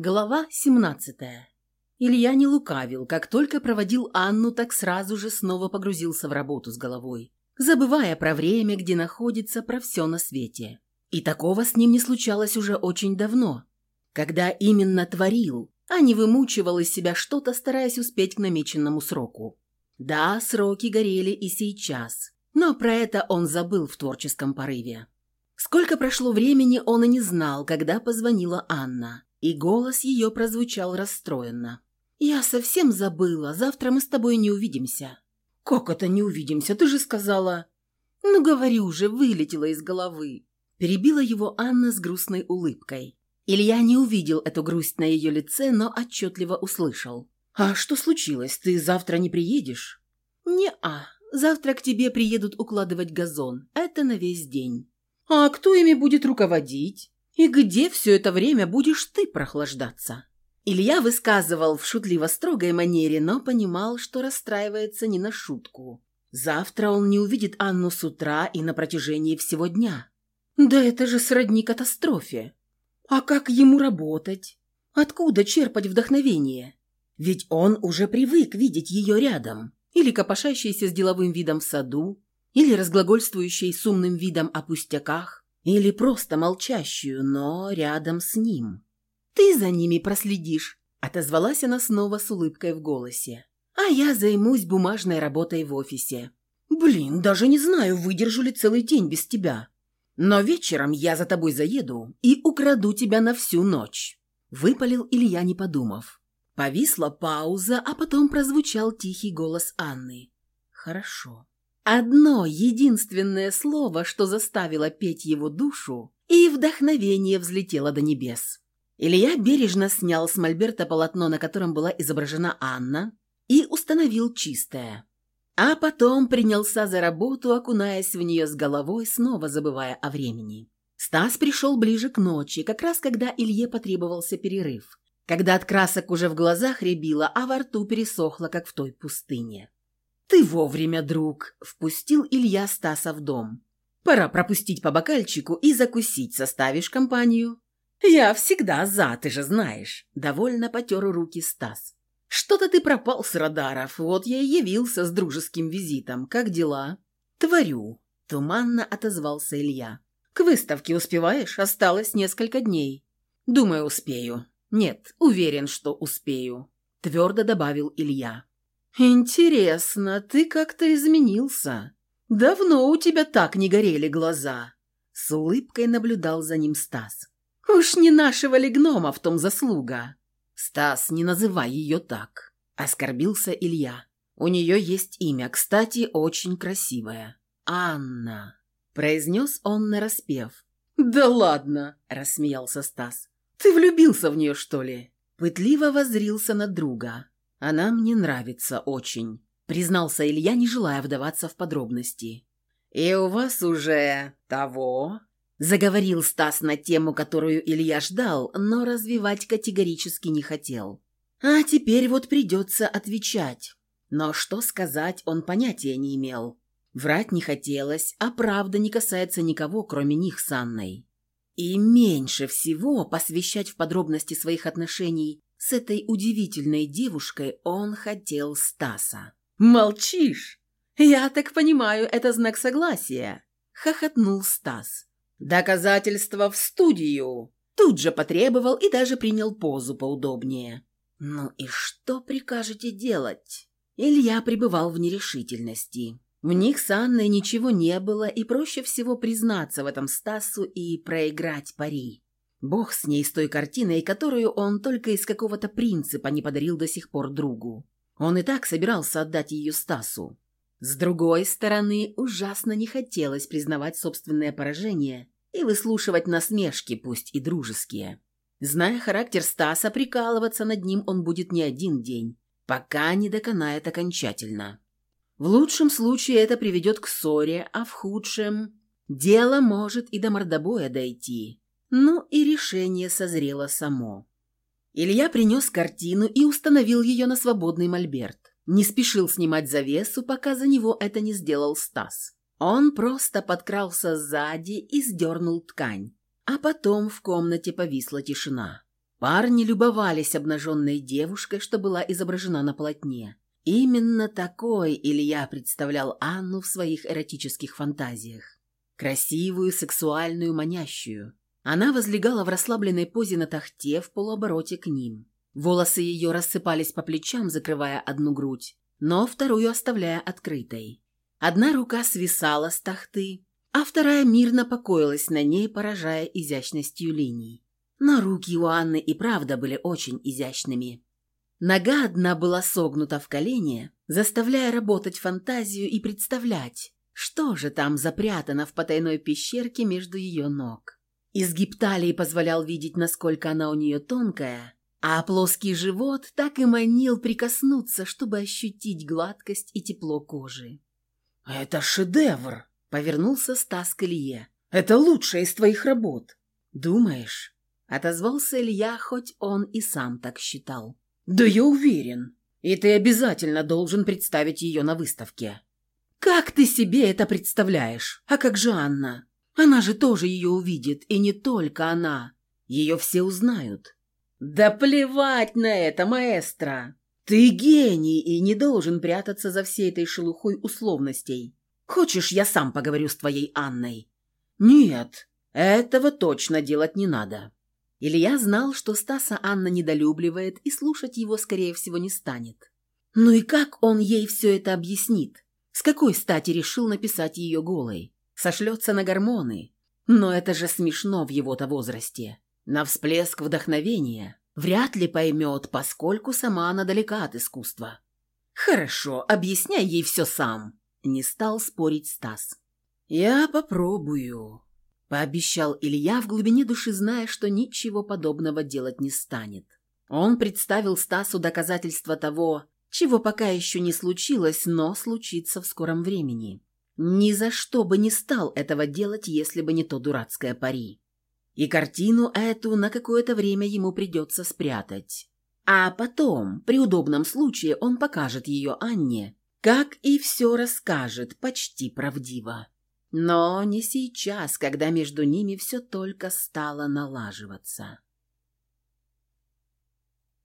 Глава 17. Илья не лукавил, как только проводил Анну, так сразу же снова погрузился в работу с головой, забывая про время, где находится, про все на свете. И такого с ним не случалось уже очень давно, когда именно творил, а не вымучивал из себя что-то, стараясь успеть к намеченному сроку. Да, сроки горели и сейчас, но про это он забыл в творческом порыве. Сколько прошло времени, он и не знал, когда позвонила Анна и голос ее прозвучал расстроенно. «Я совсем забыла. Завтра мы с тобой не увидимся». «Как это не увидимся? Ты же сказала...» «Ну, говорю же, вылетела из головы». Перебила его Анна с грустной улыбкой. Илья не увидел эту грусть на ее лице, но отчетливо услышал. «А что случилось? Ты завтра не приедешь?» «Не-а. Завтра к тебе приедут укладывать газон. Это на весь день». «А кто ими будет руководить?» И где все это время будешь ты прохлаждаться?» Илья высказывал в шутливо-строгой манере, но понимал, что расстраивается не на шутку. Завтра он не увидит Анну с утра и на протяжении всего дня. Да это же сродни катастрофе. А как ему работать? Откуда черпать вдохновение? Ведь он уже привык видеть ее рядом. Или копошащейся с деловым видом в саду, или разглагольствующей с умным видом о пустяках, или просто молчащую, но рядом с ним. «Ты за ними проследишь», — отозвалась она снова с улыбкой в голосе. «А я займусь бумажной работой в офисе. Блин, даже не знаю, выдержу ли целый день без тебя. Но вечером я за тобой заеду и украду тебя на всю ночь», — выпалил Илья, не подумав. Повисла пауза, а потом прозвучал тихий голос Анны. «Хорошо». Одно единственное слово, что заставило петь его душу, и вдохновение взлетело до небес. Илья бережно снял с мольберта полотно, на котором была изображена Анна, и установил чистое. А потом принялся за работу, окунаясь в нее с головой, снова забывая о времени. Стас пришел ближе к ночи, как раз когда Илье потребовался перерыв, когда от красок уже в глазах рябило, а во рту пересохло, как в той пустыне. «Ты вовремя, друг!» — впустил Илья Стаса в дом. «Пора пропустить по бокальчику и закусить, составишь компанию?» «Я всегда за, ты же знаешь!» — довольно потер руки Стас. «Что-то ты пропал с радаров, вот я и явился с дружеским визитом. Как дела?» «Творю», — туманно отозвался Илья. «К выставке успеваешь? Осталось несколько дней». «Думаю, успею». «Нет, уверен, что успею», — твердо добавил Илья. «Интересно, ты как-то изменился. Давно у тебя так не горели глаза». С улыбкой наблюдал за ним Стас. «Уж не нашего ли гнома в том заслуга?» «Стас, не называй ее так», — оскорбился Илья. «У нее есть имя, кстати, очень красивое. Анна», — произнес он нараспев. «Да ладно», — рассмеялся Стас. «Ты влюбился в нее, что ли?» Пытливо возрился на друга. «Она мне нравится очень», — признался Илья, не желая вдаваться в подробности. «И у вас уже того?» — заговорил Стас на тему, которую Илья ждал, но развивать категорически не хотел. «А теперь вот придется отвечать». Но что сказать, он понятия не имел. Врать не хотелось, а правда не касается никого, кроме них с Анной. И меньше всего посвящать в подробности своих отношений с этой удивительной девушкой он хотел Стаса. «Молчишь? Я так понимаю, это знак согласия», — хохотнул Стас. «Доказательства в студию!» Тут же потребовал и даже принял позу поудобнее. «Ну и что прикажете делать?» Илья пребывал в нерешительности. В них с Анной ничего не было, и проще всего признаться в этом Стасу и проиграть пари. Бог с ней, с той картиной, которую он только из какого-то принципа не подарил до сих пор другу. Он и так собирался отдать ее Стасу. С другой стороны, ужасно не хотелось признавать собственное поражение и выслушивать насмешки, пусть и дружеские. Зная характер Стаса, прикалываться над ним он будет не один день, пока не доконает окончательно. В лучшем случае это приведет к ссоре, а в худшем... Дело может и до мордобоя дойти. Ну и решение созрело само. Илья принес картину и установил ее на свободный мольберт. Не спешил снимать завесу, пока за него это не сделал Стас. Он просто подкрался сзади и сдернул ткань. А потом в комнате повисла тишина. Парни любовались обнаженной девушкой, что была изображена на полотне. Именно такой Илья представлял Анну в своих эротических фантазиях. Красивую, сексуальную, манящую. Она возлегала в расслабленной позе на тахте в полуобороте к ним. Волосы ее рассыпались по плечам, закрывая одну грудь, но вторую оставляя открытой. Одна рука свисала с тахты, а вторая мирно покоилась на ней, поражая изящностью линий. Но руки у Анны и правда были очень изящными. Нога одна была согнута в колене, заставляя работать фантазию и представлять, что же там запрятано в потайной пещерке между ее ног. Изгиб талии позволял видеть, насколько она у нее тонкая, а плоский живот так и манил прикоснуться, чтобы ощутить гладкость и тепло кожи. «Это шедевр!» — повернулся Стас к Илье. «Это лучшая из твоих работ!» «Думаешь?» — отозвался Илья, хоть он и сам так считал. «Да я уверен. И ты обязательно должен представить ее на выставке». «Как ты себе это представляешь? А как же Анна? Она же тоже ее увидит, и не только она. Ее все узнают». «Да плевать на это, маэстро! Ты гений и не должен прятаться за всей этой шелухой условностей. Хочешь, я сам поговорю с твоей Анной?» «Нет, этого точно делать не надо». Илья знал, что Стаса Анна недолюбливает и слушать его, скорее всего, не станет. Ну и как он ей все это объяснит? С какой стати решил написать ее голой? Сошлется на гормоны? Но это же смешно в его-то возрасте. На всплеск вдохновения вряд ли поймет, поскольку сама она далека от искусства. «Хорошо, объясняй ей все сам», — не стал спорить Стас. «Я попробую», — пообещал Илья в глубине души, зная, что ничего подобного делать не станет. Он представил Стасу доказательства того, чего пока еще не случилось, но случится в скором времени. Ни за что бы не стал этого делать, если бы не то дурацкое пари. И картину эту на какое-то время ему придется спрятать. А потом, при удобном случае, он покажет ее Анне, как и все расскажет почти правдиво. Но не сейчас, когда между ними все только стало налаживаться.